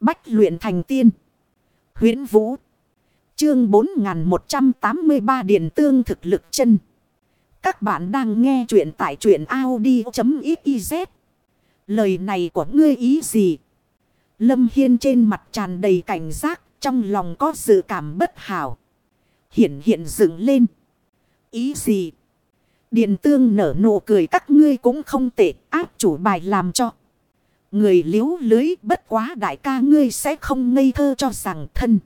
Bách luyện thành tiên. huyễn Vũ. Chương 4183 Điện Tương thực lực chân. Các bạn đang nghe truyện tại truyện Audi.xyz. Lời này của ngươi ý gì? Lâm Hiên trên mặt tràn đầy cảnh giác, trong lòng có sự cảm bất hảo. Hiện hiện dựng lên. Ý gì? Điện tương nở nụ cười các ngươi cũng không tệ áp chủ bài làm cho. Người liếu lưới bất quá đại ca ngươi sẽ không ngây thơ cho rằng thân.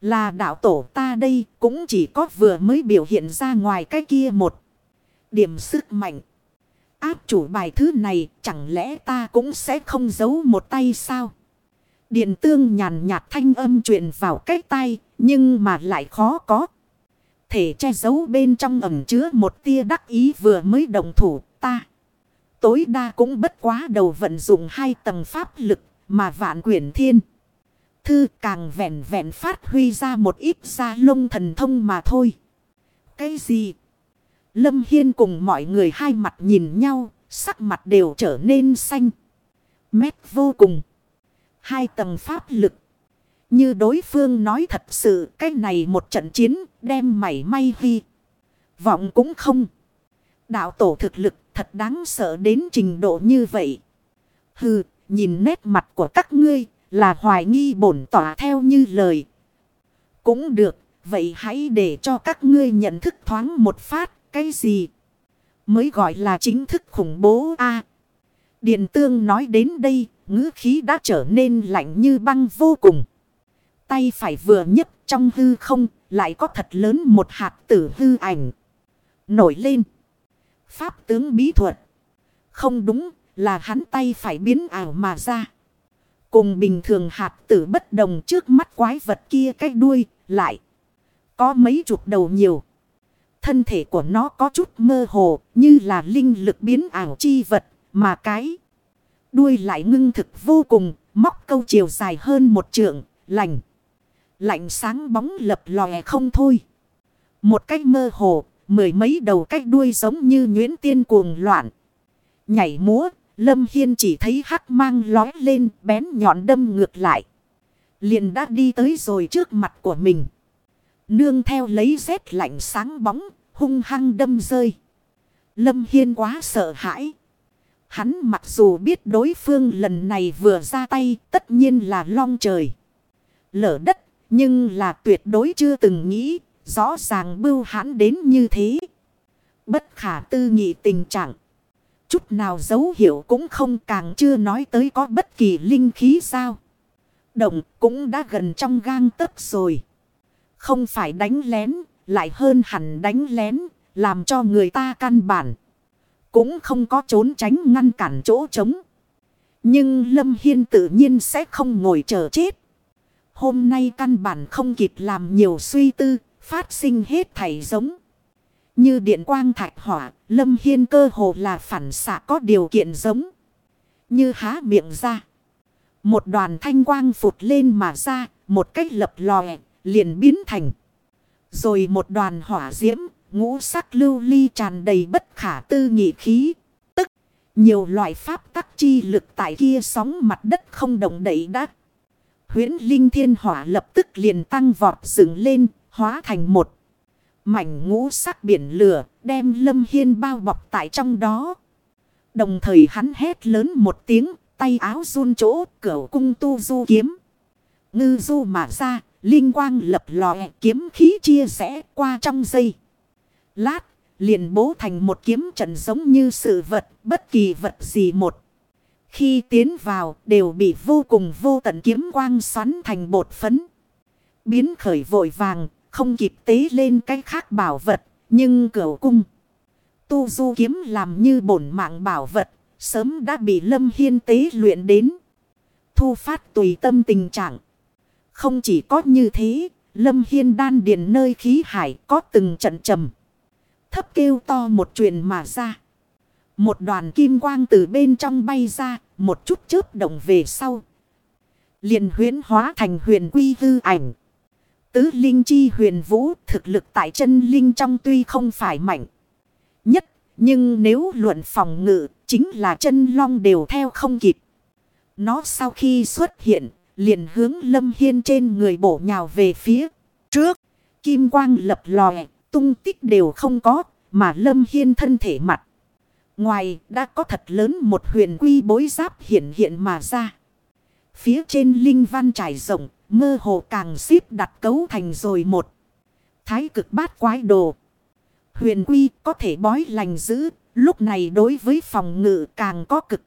Là đạo tổ ta đây cũng chỉ có vừa mới biểu hiện ra ngoài cái kia một. Điểm sức mạnh. Áp chủ bài thứ này chẳng lẽ ta cũng sẽ không giấu một tay sao? Điện tương nhàn nhạt thanh âm truyền vào cái tay nhưng mà lại khó có. Thể che giấu bên trong ẩm chứa một tia đắc ý vừa mới đồng thủ, ta. Tối đa cũng bất quá đầu vận dụng hai tầng pháp lực mà vạn quyển thiên. Thư càng vẹn vẹn phát huy ra một ít ra lông thần thông mà thôi. Cái gì? Lâm Hiên cùng mọi người hai mặt nhìn nhau, sắc mặt đều trở nên xanh. Mét vô cùng. Hai tầng pháp lực. Như đối phương nói thật sự cái này một trận chiến đem mảy may vi. Vọng cũng không. Đạo tổ thực lực thật đáng sợ đến trình độ như vậy. Hừ, nhìn nét mặt của các ngươi là hoài nghi bổn tỏa theo như lời. Cũng được, vậy hãy để cho các ngươi nhận thức thoáng một phát, cái gì? Mới gọi là chính thức khủng bố a Điện tương nói đến đây, ngữ khí đã trở nên lạnh như băng vô cùng. Tay phải vừa nhấc trong hư không, lại có thật lớn một hạt tử hư ảnh. Nổi lên. Pháp tướng bí thuật. Không đúng là hắn tay phải biến ảo mà ra. Cùng bình thường hạt tử bất đồng trước mắt quái vật kia cái đuôi lại. Có mấy chục đầu nhiều. Thân thể của nó có chút mơ hồ như là linh lực biến ảo chi vật mà cái. Đuôi lại ngưng thực vô cùng, móc câu chiều dài hơn một trượng lành. Lạnh sáng bóng lập lòe không thôi. Một cách mơ hồ Mười mấy đầu cách đuôi giống như nhuyễn tiên cuồng loạn. Nhảy múa, Lâm Hiên chỉ thấy hắc mang lói lên bén nhọn đâm ngược lại. Liền đã đi tới rồi trước mặt của mình. Nương theo lấy rét lạnh sáng bóng, hung hăng đâm rơi. Lâm Hiên quá sợ hãi. Hắn mặc dù biết đối phương lần này vừa ra tay tất nhiên là long trời. Lở đất, nhưng là tuyệt đối chưa từng nghĩ Rõ ràng bưu hãn đến như thế. Bất khả tư nghị tình trạng. Chút nào dấu hiệu cũng không càng chưa nói tới có bất kỳ linh khí sao. Động cũng đã gần trong gang tấc rồi. Không phải đánh lén, lại hơn hẳn đánh lén, làm cho người ta căn bản. Cũng không có trốn tránh ngăn cản chỗ trống. Nhưng Lâm Hiên tự nhiên sẽ không ngồi chờ chết. Hôm nay căn bản không kịp làm nhiều suy tư, phát sinh hết thảy giống. Như điện quang thạch hỏa, lâm hiên cơ hồ là phản xạ có điều kiện giống. Như há miệng ra. Một đoàn thanh quang phụt lên mà ra, một cách lập lòe, liền biến thành. Rồi một đoàn hỏa diễm, ngũ sắc lưu ly tràn đầy bất khả tư nghị khí. Tức, nhiều loại pháp tắc chi lực tại kia sóng mặt đất không động đậy đắt. Huyễn linh thiên hỏa lập tức liền tăng vọt dựng lên, hóa thành một mảnh ngũ sắc biển lửa, đem Lâm Hiên bao bọc tại trong đó. Đồng thời hắn hét lớn một tiếng, tay áo run chỗ, cửu cung tu du kiếm. Ngư du mà ra, linh quang lập lòe kiếm khí chia rẽ qua trong dây. Lát, liền bố thành một kiếm trận giống như sự vật, bất kỳ vật gì một. Khi tiến vào, đều bị vô cùng vô tận kiếm quang xoắn thành bột phấn. Biến khởi vội vàng, không kịp tế lên cái khác bảo vật. Nhưng cửu cung. Tu du kiếm làm như bổn mạng bảo vật. Sớm đã bị Lâm Hiên tế luyện đến. Thu phát tùy tâm tình trạng. Không chỉ có như thế. Lâm Hiên đan điền nơi khí hải có từng trận trầm. Thấp kêu to một chuyện mà ra. Một đoàn kim quang từ bên trong bay ra. Một chút chớp động về sau. liền huyến hóa thành huyền quy hư ảnh. Tứ linh chi huyền vũ thực lực tại chân linh trong tuy không phải mạnh nhất. Nhưng nếu luận phòng ngự chính là chân long đều theo không kịp. Nó sau khi xuất hiện liền hướng Lâm Hiên trên người bổ nhào về phía trước. Kim quang lập lòe, tung tích đều không có, mà Lâm Hiên thân thể mặt. Ngoài đã có thật lớn một huyền quy bối giáp hiện hiện mà ra. Phía trên linh văn trải rộng, mơ hồ càng xếp đặt cấu thành rồi một. Thái cực bát quái đồ. Huyền quy có thể bói lành giữ, lúc này đối với phòng ngự càng có cực.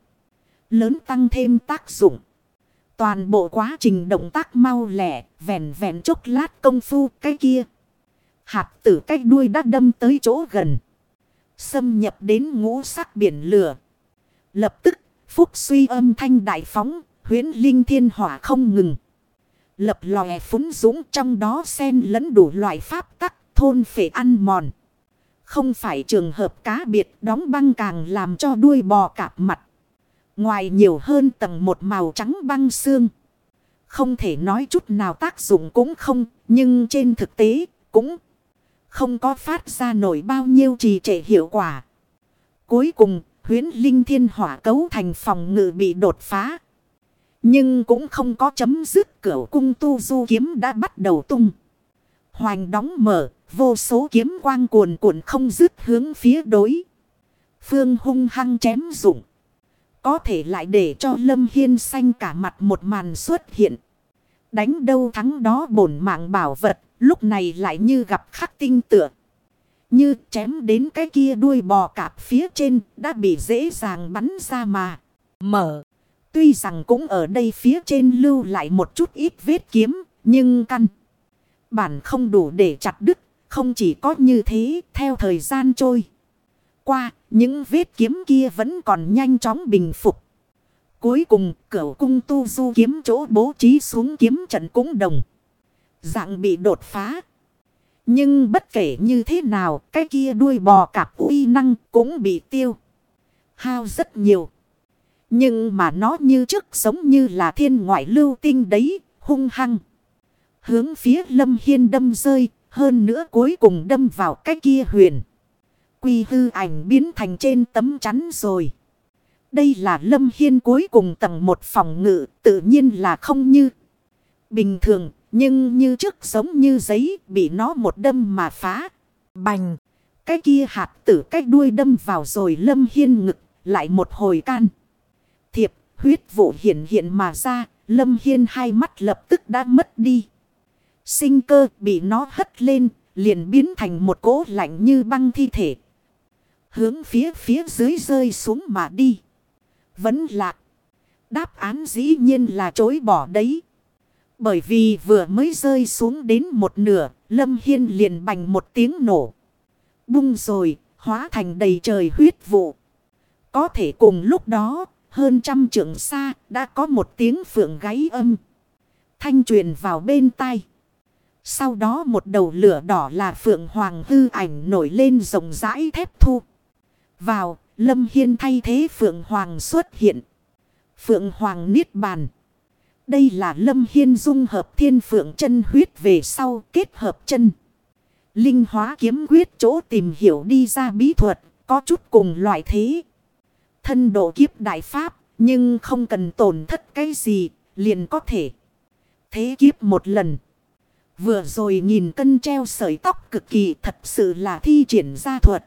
Lớn tăng thêm tác dụng. Toàn bộ quá trình động tác mau lẻ, vẹn vẹn chốc lát công phu cái kia. Hạt tử cái đuôi đã đâm tới chỗ gần. Xâm nhập đến ngũ sắc biển lửa. Lập tức, phúc suy âm thanh đại phóng, huyến linh thiên hỏa không ngừng. Lập lòe phúng dũng trong đó xen lẫn đủ loại pháp tắc, thôn phệ ăn mòn. Không phải trường hợp cá biệt đóng băng càng làm cho đuôi bò cạp mặt. Ngoài nhiều hơn tầng một màu trắng băng xương. Không thể nói chút nào tác dụng cũng không, nhưng trên thực tế cũng không có phát ra nổi bao nhiêu trì trệ hiệu quả. Cuối cùng, huyến linh thiên hỏa cấu thành phòng ngự bị đột phá. Nhưng cũng không có chấm dứt cửa cung tu du kiếm đã bắt đầu tung. Hoành đóng mở, vô số kiếm quang cuồn cuộn không dứt hướng phía đối. Phương hung hăng chém dụng. Có thể lại để cho Lâm Hiên xanh cả mặt một màn xuất hiện. Đánh đâu thắng đó bổn mạng bảo vật, lúc này lại như gặp khắc tinh tựa. Như chém đến cái kia đuôi bò cạp phía trên đã bị dễ dàng bắn ra mà. Mở. Tuy rằng cũng ở đây phía trên lưu lại một chút ít vết kiếm, nhưng căn. Bản không đủ để chặt đứt, không chỉ có như thế theo thời gian trôi. Qua, những vết kiếm kia vẫn còn nhanh chóng bình phục. Cuối cùng, cửa cung tu du kiếm chỗ bố trí xuống kiếm trận cũng đồng. Dạng bị đột phá. Nhưng bất kể như thế nào, cái kia đuôi bò cạp uy năng cũng bị tiêu. Hao rất nhiều. Nhưng mà nó như trước giống như là thiên ngoại lưu tinh đấy, hung hăng. Hướng phía lâm hiên đâm rơi, hơn nữa cuối cùng đâm vào cái kia huyền. Quy hư ảnh biến thành trên tấm chắn rồi. Đây là lâm hiên cuối cùng tầng một phòng ngự, tự nhiên là không như bình thường, nhưng như trước giống như giấy bị nó một đâm mà phá. Bành! Cái kia hạt tử cái đuôi đâm vào rồi lâm hiên ngực, lại một hồi can huyết vụ hiện hiện mà ra, Lâm Hiên hai mắt lập tức đã mất đi. Sinh cơ bị nó hất lên, liền biến thành một cỗ lạnh như băng thi thể. Hướng phía phía dưới rơi xuống mà đi. Vẫn lạc. Đáp án dĩ nhiên là chối bỏ đấy. Bởi vì vừa mới rơi xuống đến một nửa, Lâm Hiên liền bành một tiếng nổ. Bung rồi, hóa thành đầy trời huyết vụ. Có thể cùng lúc đó, hơn trăm trượng xa đã có một tiếng phượng gáy âm. Thanh truyền vào bên tai. Sau đó một đầu lửa đỏ là phượng hoàng hư ảnh nổi lên rộng rãi thép thu. Vào, lâm hiên thay thế phượng hoàng xuất hiện. Phượng hoàng niết bàn. Đây là lâm hiên dung hợp thiên phượng chân huyết về sau kết hợp chân. Linh hóa kiếm quyết chỗ tìm hiểu đi ra bí thuật, có chút cùng loại thế. Thân độ kiếp đại pháp, nhưng không cần tổn thất cái gì, liền có thể. Thế kiếp một lần. Vừa rồi nhìn cân treo sợi tóc cực kỳ thật sự là thi triển ra thuật.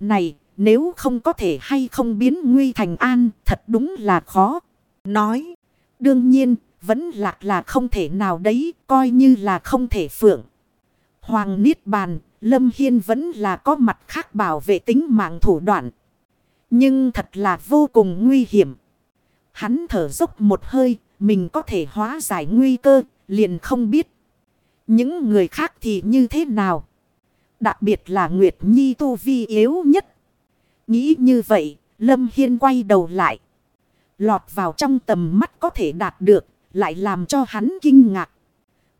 Này, nếu không có thể hay không biến nguy thành an, thật đúng là khó. Nói, đương nhiên, vẫn lạc là không thể nào đấy, coi như là không thể phượng. Hoàng Niết Bàn, Lâm Hiên vẫn là có mặt khác bảo vệ tính mạng thủ đoạn. Nhưng thật là vô cùng nguy hiểm. Hắn thở dốc một hơi, mình có thể hóa giải nguy cơ, liền không biết. Những người khác thì như thế nào? Đặc biệt là Nguyệt Nhi tu vi yếu nhất. Nghĩ như vậy, Lâm Hiên quay đầu lại. Lọt vào trong tầm mắt có thể đạt được, lại làm cho hắn kinh ngạc.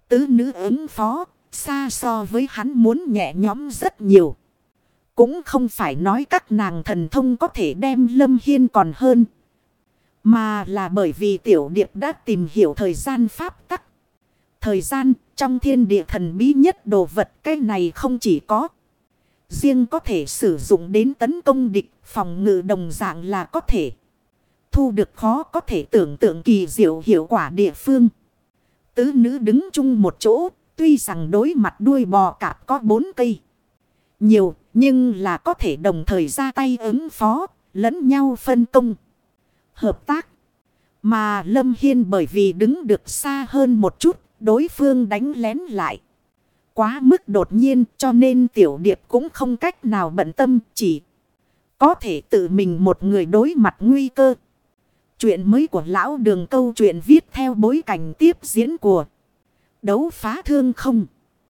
Tứ nữ ứng phó, xa so với hắn muốn nhẹ nhõm rất nhiều. Cũng không phải nói các nàng thần thông có thể đem Lâm Hiên còn hơn. Mà là bởi vì tiểu điệp đã tìm hiểu thời gian pháp tắc. Thời gian trong thiên địa thần bí nhất đồ vật cái này không chỉ có. Riêng có thể sử dụng đến tấn công địch phòng ngự đồng dạng là có thể. thu được khó có thể tưởng tượng kỳ diệu hiệu quả địa phương. Tứ nữ đứng chung một chỗ, tuy rằng đối mặt đuôi bò cạp có bốn cây. Nhiều, nhưng là có thể đồng thời ra tay ứng phó, lẫn nhau phân công. Hợp tác. Mà Lâm Hiên bởi vì đứng được xa hơn một chút, đối phương đánh lén lại. Quá mức đột nhiên cho nên tiểu điệp cũng không cách nào bận tâm chỉ có thể tự mình một người đối mặt nguy cơ. Chuyện mới của lão đường câu chuyện viết theo bối cảnh tiếp diễn của đấu phá thương không.